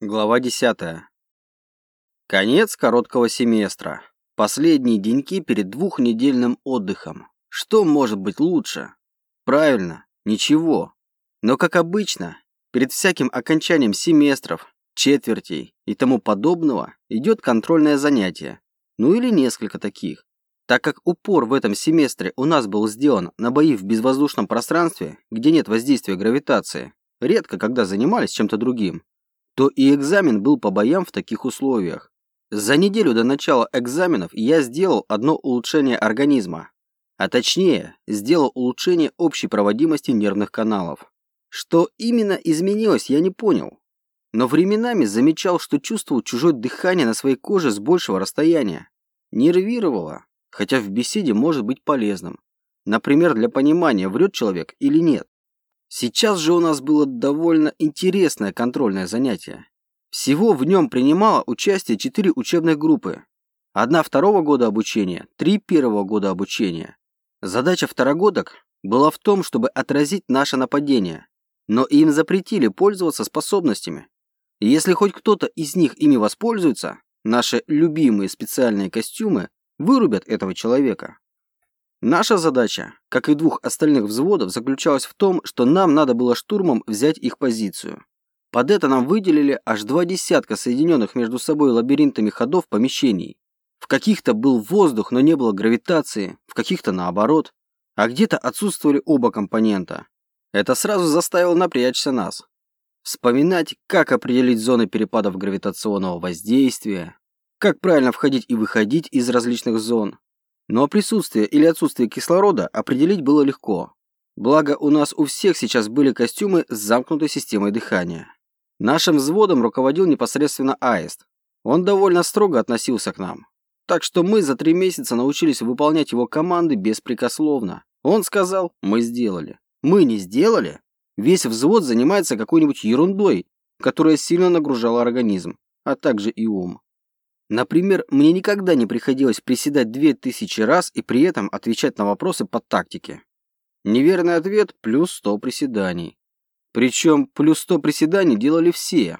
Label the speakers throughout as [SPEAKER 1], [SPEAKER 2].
[SPEAKER 1] Глава 10. Конец короткого семестра. Последние деньки перед двухнедельным отдыхом. Что может быть лучше? Правильно, ничего. Но, как обычно, перед всяким окончанием семестров, четвертей и тому подобного идет контрольное занятие. Ну или несколько таких. Так как упор в этом семестре у нас был сделан на бои в безвоздушном пространстве, где нет воздействия гравитации, редко когда занимались чем-то другим, то и экзамен был по боям в таких условиях. За неделю до начала экзаменов я сделал одно улучшение организма, а точнее, сделал улучшение общей проводимости нервных каналов. Что именно изменилось, я не понял. Но временами замечал, что чувствовал чужое дыхание на своей коже с большего расстояния. Нервировало, хотя в беседе может быть полезным. Например, для понимания, врет человек или нет. Сейчас же у нас было довольно интересное контрольное занятие. Всего в нем принимало участие четыре учебных группы. Одна второго года обучения, три первого года обучения. Задача второгодок была в том, чтобы отразить наше нападение, но им запретили пользоваться способностями. Если хоть кто-то из них ими воспользуется, наши любимые специальные костюмы вырубят этого человека. Наша задача, как и двух остальных взводов, заключалась в том, что нам надо было штурмом взять их позицию. Под это нам выделили аж два десятка соединенных между собой лабиринтами ходов помещений. В каких-то был воздух, но не было гравитации, в каких-то наоборот, а где-то отсутствовали оба компонента. Это сразу заставило напрячься нас. Вспоминать, как определить зоны перепадов гравитационного воздействия, как правильно входить и выходить из различных зон, но присутствие или отсутствие кислорода определить было легко. Благо, у нас у всех сейчас были костюмы с замкнутой системой дыхания. Нашим взводом руководил непосредственно Аист. Он довольно строго относился к нам. Так что мы за три месяца научились выполнять его команды беспрекословно. Он сказал, мы сделали. Мы не сделали? Весь взвод занимается какой-нибудь ерундой, которая сильно нагружала организм, а также и ум. Например, мне никогда не приходилось приседать две тысячи раз и при этом отвечать на вопросы по тактике. Неверный ответ – плюс 100 приседаний. Причем плюс 100 приседаний делали все,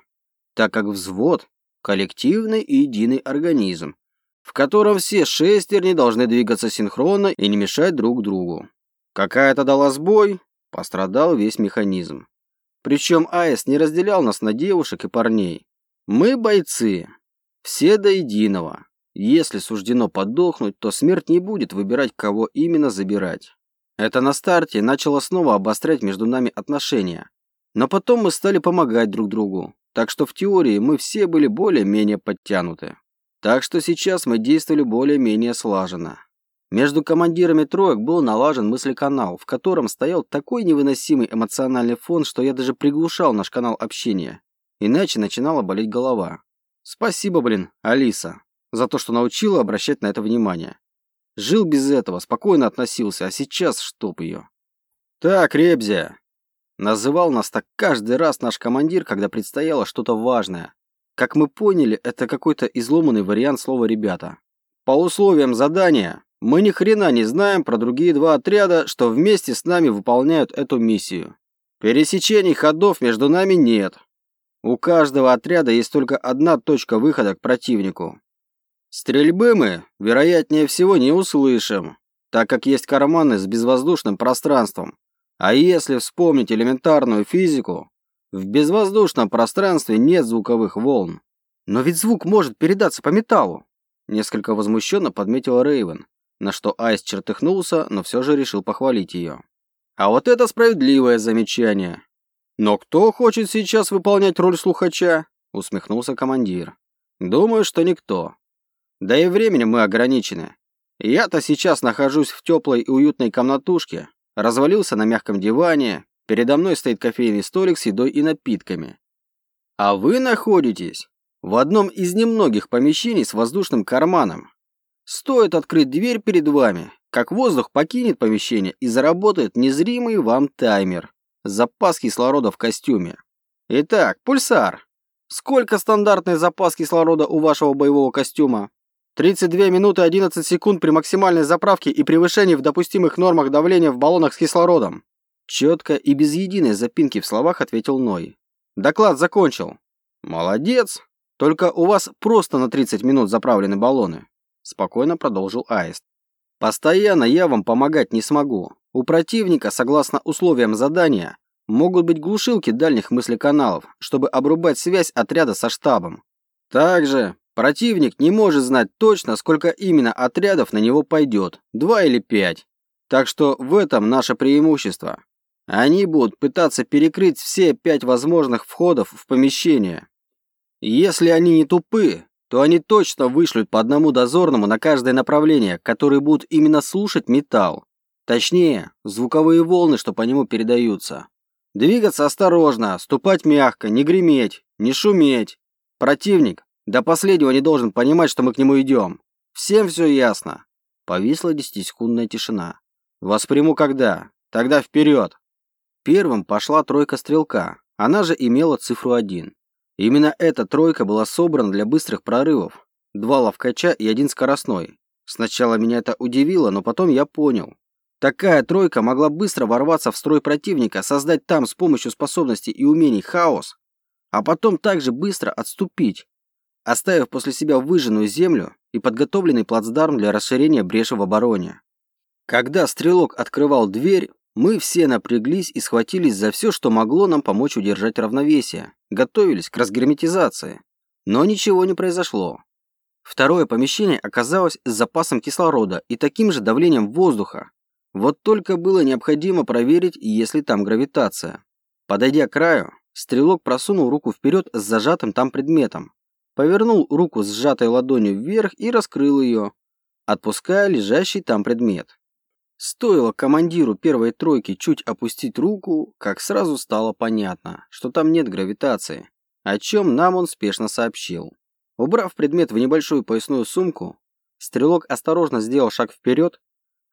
[SPEAKER 1] так как взвод – коллективный и единый организм, в котором все шестерни должны двигаться синхронно и не мешать друг другу. Какая-то дала сбой, пострадал весь механизм. Причем АЭС не разделял нас на девушек и парней. Мы бойцы, все до единого. Если суждено подохнуть, то смерть не будет выбирать, кого именно забирать. Это на старте начало снова обострять между нами отношения. Но потом мы стали помогать друг другу. Так что в теории мы все были более-менее подтянуты. Так что сейчас мы действовали более-менее слаженно. Между командирами троек был налажен мыслеканал, в котором стоял такой невыносимый эмоциональный фон, что я даже приглушал наш канал общения. Иначе начинала болеть голова. Спасибо, блин, Алиса, за то, что научила обращать на это внимание. Жил без этого, спокойно относился, а сейчас чтоб ее. Так, Ребзя. Называл нас так каждый раз наш командир, когда предстояло что-то важное. Как мы поняли, это какой-то изломанный вариант слова «ребята». По условиям задания, мы ни хрена не знаем про другие два отряда, что вместе с нами выполняют эту миссию. Пересечений ходов между нами нет. У каждого отряда есть только одна точка выхода к противнику. Стрельбы мы, вероятнее всего, не услышим, так как есть карманы с безвоздушным пространством. А если вспомнить элементарную физику, в безвоздушном пространстве нет звуковых волн. Но ведь звук может передаться по металлу, несколько возмущенно подметила Рейвен, на что Айс чертыхнулся, но все же решил похвалить ее. А вот это справедливое замечание. «Но кто хочет сейчас выполнять роль слухача?» — усмехнулся командир. «Думаю, что никто. Да и временем мы ограничены. Я-то сейчас нахожусь в теплой и уютной комнатушке, развалился на мягком диване, передо мной стоит кофейный столик с едой и напитками. А вы находитесь в одном из немногих помещений с воздушным карманом. Стоит открыть дверь перед вами, как воздух покинет помещение и заработает незримый вам таймер запас кислорода в костюме. Итак, пульсар. Сколько стандартный запас кислорода у вашего боевого костюма? 32 минуты 11 секунд при максимальной заправке и превышении в допустимых нормах давления в баллонах с кислородом. Четко и без единой запинки в словах ответил Ной. Доклад закончил. Молодец. Только у вас просто на 30 минут заправлены баллоны, спокойно продолжил Аист. Постоянно я вам помогать не смогу. У противника, согласно условиям задания, могут быть глушилки дальних мыслеканалов, чтобы обрубать связь отряда со штабом. Также противник не может знать точно, сколько именно отрядов на него пойдет, два или пять. Так что в этом наше преимущество. Они будут пытаться перекрыть все пять возможных входов в помещение. Если они не тупы, то они точно вышлют по одному дозорному на каждое направление, которые будут именно слушать металл. Точнее, звуковые волны, что по нему передаются. Двигаться осторожно, ступать мягко, не греметь, не шуметь. Противник до последнего не должен понимать, что мы к нему идем. Всем все ясно. Повисла десятисекундная тишина. Восприму когда. Тогда вперед. Первым пошла тройка стрелка. Она же имела цифру 1. Именно эта тройка была собрана для быстрых прорывов. Два ловкача и один скоростной. Сначала меня это удивило, но потом я понял. Такая тройка могла быстро ворваться в строй противника, создать там с помощью способностей и умений хаос, а потом также быстро отступить, оставив после себя выжженную землю и подготовленный плацдарм для расширения бреши в обороне. Когда стрелок открывал дверь, мы все напряглись и схватились за все, что могло нам помочь удержать равновесие. Готовились к разгерметизации. Но ничего не произошло. Второе помещение оказалось с запасом кислорода и таким же давлением воздуха. Вот только было необходимо проверить, есть ли там гравитация. Подойдя к краю, стрелок просунул руку вперед с зажатым там предметом. Повернул руку с сжатой ладонью вверх и раскрыл ее, отпуская лежащий там предмет. Стоило командиру первой тройки чуть опустить руку, как сразу стало понятно, что там нет гравитации, о чем нам он спешно сообщил. Убрав предмет в небольшую поясную сумку, стрелок осторожно сделал шаг вперед,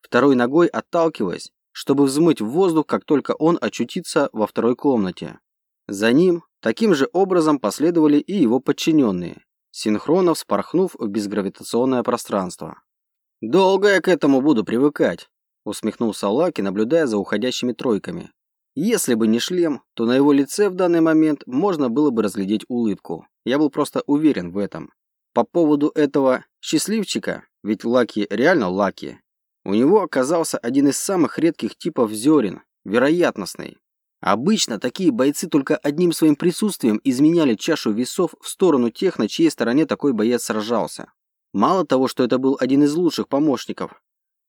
[SPEAKER 1] второй ногой отталкиваясь, чтобы взмыть в воздух, как только он очутится во второй комнате. За ним таким же образом последовали и его подчиненные, синхронно вспорхнув в безгравитационное пространство. «Долго я к этому буду привыкать», усмехнулся Лаки, наблюдая за уходящими тройками. Если бы не шлем, то на его лице в данный момент можно было бы разглядеть улыбку. Я был просто уверен в этом. По поводу этого счастливчика, ведь Лаки реально Лаки, у него оказался один из самых редких типов зерен, вероятностный. Обычно такие бойцы только одним своим присутствием изменяли чашу весов в сторону тех, на чьей стороне такой боец сражался. Мало того, что это был один из лучших помощников,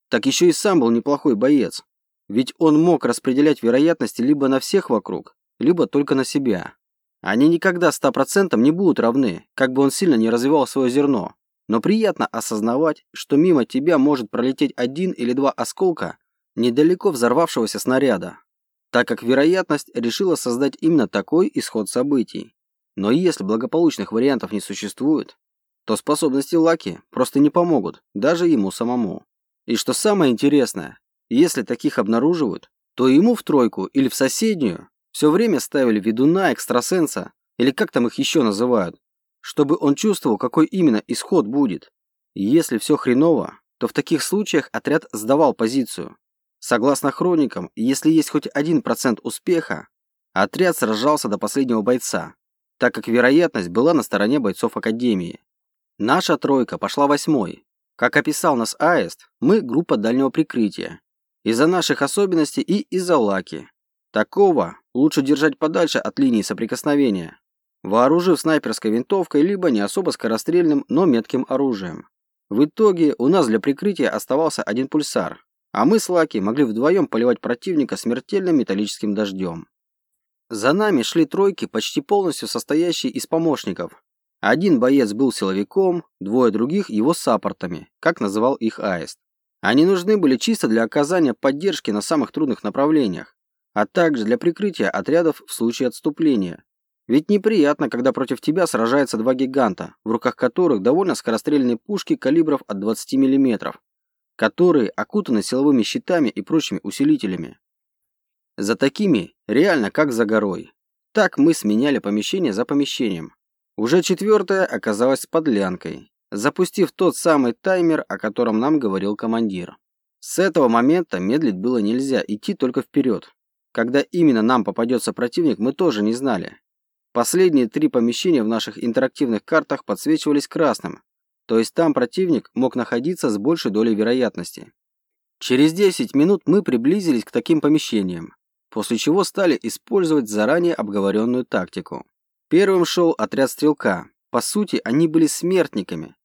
[SPEAKER 1] так еще и сам был неплохой боец. Ведь он мог распределять вероятности либо на всех вокруг, либо только на себя. Они никогда ста процентам не будут равны, как бы он сильно не развивал свое зерно. Но приятно осознавать, что мимо тебя может пролететь один или два осколка недалеко взорвавшегося снаряда, так как вероятность решила создать именно такой исход событий. Но если благополучных вариантов не существует, то способности Лаки просто не помогут, даже ему самому. И что самое интересное, если таких обнаруживают, то ему в тройку или в соседнюю все время ставили ведуна, экстрасенса, или как там их еще называют, чтобы он чувствовал, какой именно исход будет. Если все хреново, то в таких случаях отряд сдавал позицию. Согласно хроникам, если есть хоть один процент успеха, отряд сражался до последнего бойца, так как вероятность была на стороне бойцов Академии. Наша тройка пошла восьмой, как описал нас Аист, мы группа дальнего прикрытия. Из-за наших особенностей и из-за лаки. Такого лучше держать подальше от линии соприкосновения, вооружив снайперской винтовкой либо не особо скорострельным, но метким оружием. В итоге у нас для прикрытия оставался один пульсар, а мы с Лаки могли вдвоем поливать противника смертельным металлическим дождем. За нами шли тройки, почти полностью состоящие из помощников, один боец был силовиком, двое других его саппортами, как называл их Аист. Они нужны были чисто для оказания поддержки на самых трудных направлениях, а также для прикрытия отрядов в случае отступления. Ведь неприятно, когда против тебя сражаются два гиганта, в руках которых довольно скорострельные пушки калибров от 20 мм, которые окутаны силовыми щитами и прочими усилителями. За такими реально как за горой. Так мы сменяли помещение за помещением, уже четвертая оказалась подлянкой, запустив тот самый таймер, о котором нам говорил командир. С этого момента медлить было нельзя, идти только вперед. Когда именно нам попадется противник, мы тоже не знали. Последние три помещения в наших интерактивных картах подсвечивались красным, то есть там противник мог находиться с большей долей вероятности. Через 10 минут мы приблизились к таким помещениям, после чего стали использовать заранее обговоренную тактику. Первым шел отряд стрелка. По сути, они были смертниками.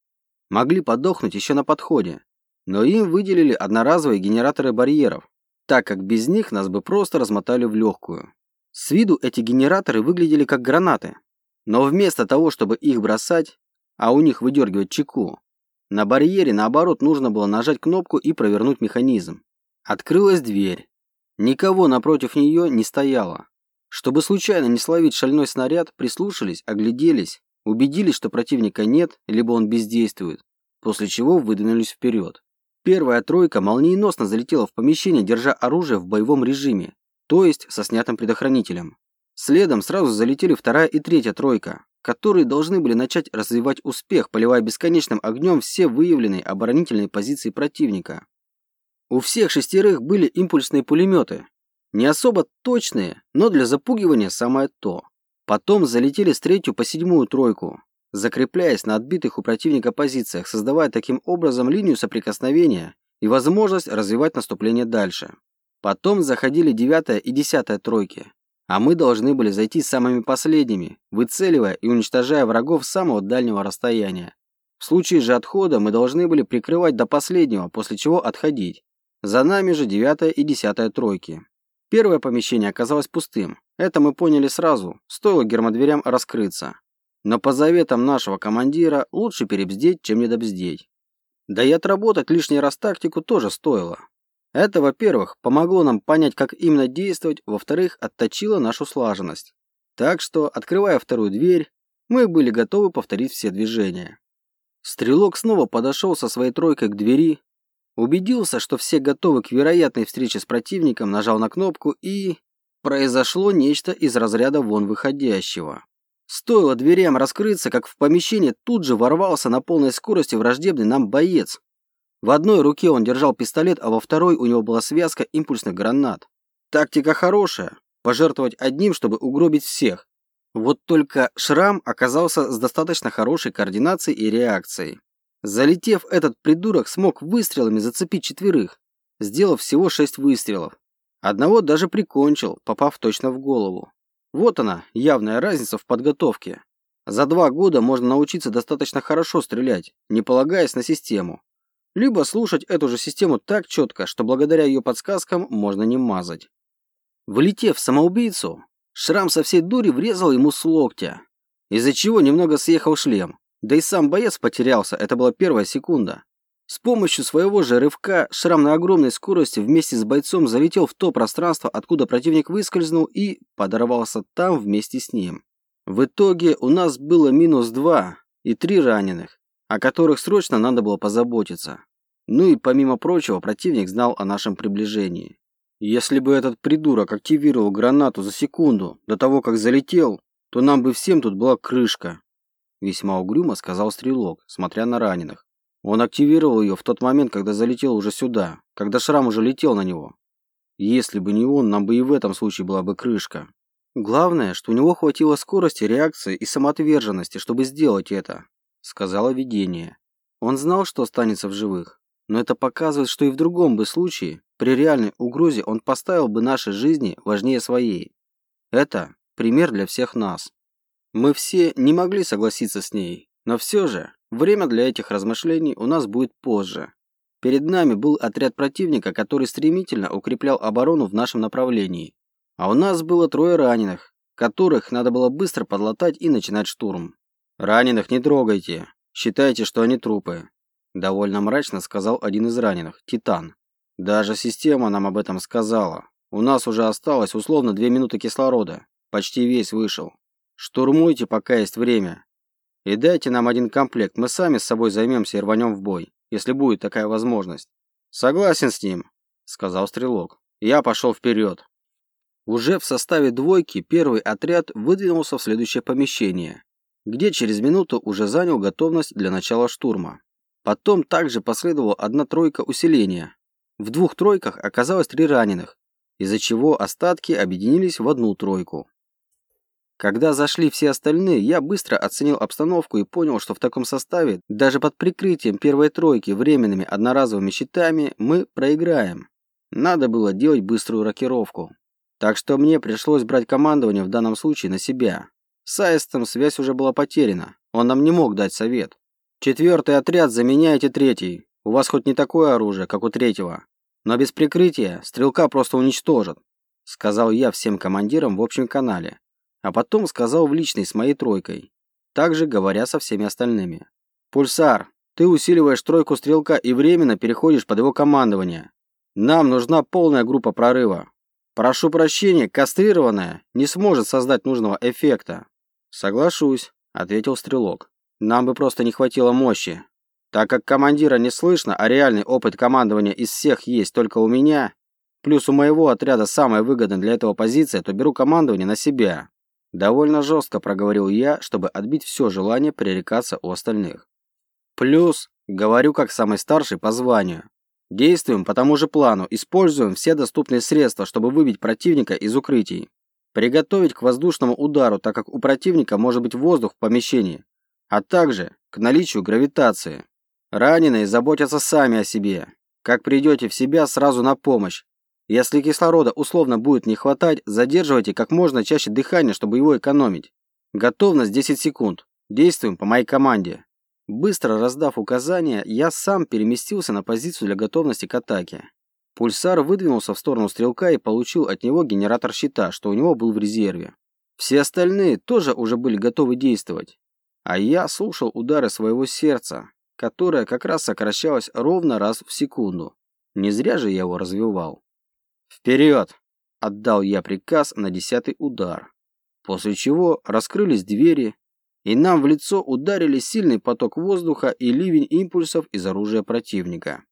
[SPEAKER 1] Могли подохнуть еще на подходе. Но им выделили одноразовые генераторы барьеров, так как без них нас бы просто размотали в легкую. С виду эти генераторы выглядели как гранаты. Но вместо того, чтобы их бросать, а у них выдергивать чеку, на барьере, наоборот, нужно было нажать кнопку и провернуть механизм. Открылась дверь. Никого напротив нее не стояло. Чтобы случайно не словить шальной снаряд, прислушались, огляделись, убедились, что противника нет, либо он бездействует, после чего выдвинулись вперед. Первая тройка молниеносно залетела в помещение, держа оружие в боевом режиме, то есть со снятым предохранителем. Следом сразу залетели вторая и третья тройка, которые должны были начать развивать успех, поливая бесконечным огнем все выявленные оборонительные позиции противника. У всех шестерых были импульсные пулеметы, не особо точные, но для запугивания самое то. Потом залетели с третью по седьмую тройку, закрепляясь на отбитых у противника позициях, создавая таким образом линию соприкосновения и возможность развивать наступление дальше. Потом заходили девятая и десятая тройки, а мы должны были зайти самыми последними, выцеливая и уничтожая врагов с самого дальнего расстояния. В случае же отхода мы должны были прикрывать до последнего, после чего отходить. За нами же девятая и десятая тройки. Первое помещение оказалось пустым. Это мы поняли сразу, стоило гермодверям раскрыться. Но по заветам нашего командира лучше перебздеть, чем недобздеть. Да и отработать лишний раз тактику тоже стоило. Это, во-первых, помогло нам понять, как именно действовать, во-вторых, отточило нашу слаженность. Так что, открывая вторую дверь, мы были готовы повторить все движения. Стрелок снова подошел со своей тройкой к двери, Убедился, что все готовы к вероятной встрече с противником, нажал на кнопку и... Произошло нечто из разряда вон выходящего. Стоило дверям раскрыться, как в помещение тут же ворвался на полной скорости враждебный нам боец. В одной руке он держал пистолет, а во второй у него была связка импульсных гранат. Тактика хорошая. Пожертвовать одним, чтобы угробить всех. Вот только шрам оказался с достаточно хорошей координацией и реакцией. Залетев, этот придурок смог выстрелами зацепить четверых, сделав всего шесть выстрелов. Одного даже прикончил, попав точно в голову. Вот она, явная разница в подготовке. За два года можно научиться достаточно хорошо стрелять, не полагаясь на систему. Либо слушать эту же систему так четко, что благодаря ее подсказкам можно не мазать. Влетев в самоубийцу, Шрам со всей дури врезал ему с локтя, из-за чего немного съехал шлем. Да и сам боец потерялся, это была первая секунда. С помощью своего же рывка Шрам на огромной скорости вместе с бойцом залетел в то пространство, откуда противник выскользнул и подорвался там вместе с ним. В итоге у нас было минус два и три раненых, о которых срочно надо было позаботиться. Ну и помимо прочего, противник знал о нашем приближении. Если бы этот придурок активировал гранату за секунду до того, как залетел, то нам бы всем тут была крышка. Весьма угрюмо сказал стрелок, смотря на раненых. Он активировал ее в тот момент, когда залетел уже сюда, когда шрам уже летел на него. Если бы не он, нам бы и в этом случае была бы крышка. Главное, что у него хватило скорости, реакции и самоотверженности, чтобы сделать это, сказала видение. Он знал, что останется в живых, но это показывает, что и в другом бы случае, при реальной угрозе, он поставил бы наши жизни важнее своей. Это пример для всех нас. Мы все не могли согласиться с ней, но все же время для этих размышлений у нас будет позже. Перед нами был отряд противника, который стремительно укреплял оборону в нашем направлении. А у нас было трое раненых, которых надо было быстро подлатать и начинать штурм. «Раненых не трогайте. Считайте, что они трупы», – довольно мрачно сказал один из раненых, Титан. «Даже система нам об этом сказала. У нас уже осталось условно две минуты кислорода. Почти весь вышел. Штурмуйте, пока есть время. И дайте нам один комплект, мы сами с собой займемся и рванем в бой, если будет такая возможность. Согласен с ним, сказал Стрелок. Я пошел вперед. Уже в составе двойки первый отряд выдвинулся в следующее помещение, где через минуту уже занял готовность для начала штурма. Потом также последовала одна тройка усиления. В двух тройках оказалось три раненых, из-за чего остатки объединились в одну тройку. Когда зашли все остальные, я быстро оценил обстановку и понял, что в таком составе, даже под прикрытием первой тройки временными одноразовыми щитами, мы проиграем. Надо было делать быструю рокировку. Так что мне пришлось брать командование в данном случае на себя. С Аистом связь уже была потеряна. Он нам не мог дать совет. Четвертый отряд заменяете третий. У вас хоть не такое оружие, как у третьего. Но без прикрытия стрелка просто уничтожат. Сказал я всем командирам в общем канале а потом сказал в личной с моей тройкой, также говоря со всеми остальными. «Пульсар, ты усиливаешь тройку стрелка и временно переходишь под его командование. Нам нужна полная группа прорыва. Прошу прощения, кастрированная не сможет создать нужного эффекта». «Соглашусь», — ответил стрелок. «Нам бы просто не хватило мощи. Так как командира не слышно, а реальный опыт командования из всех есть только у меня, плюс у моего отряда самая выгодная для этого позиция, то беру командование на себя. Довольно жестко проговорил я, чтобы отбить все желание пререкаться у остальных. Плюс, говорю как самый старший по званию. Действуем по тому же плану, используем все доступные средства, чтобы выбить противника из укрытий. Приготовить к воздушному удару, так как у противника может быть воздух в помещении, а также к наличию гравитации. Раненые заботятся сами о себе. Как придете в себя, сразу на помощь. Если кислорода условно будет не хватать, задерживайте как можно чаще дыхание, чтобы его экономить. Готовность 10 секунд. Действуем по моей команде. Быстро раздав указания, я сам переместился на позицию для готовности к атаке. Пульсар выдвинулся в сторону стрелка и получил от него генератор щита, что у него был в резерве. Все остальные тоже уже были готовы действовать. А я слушал удары своего сердца, которое как раз сокращалось ровно раз в секунду. Не зря же я его развивал. «Вперед!» – отдал я приказ на десятый удар. После чего раскрылись двери, и нам в лицо ударили сильный поток воздуха и ливень импульсов из оружия противника.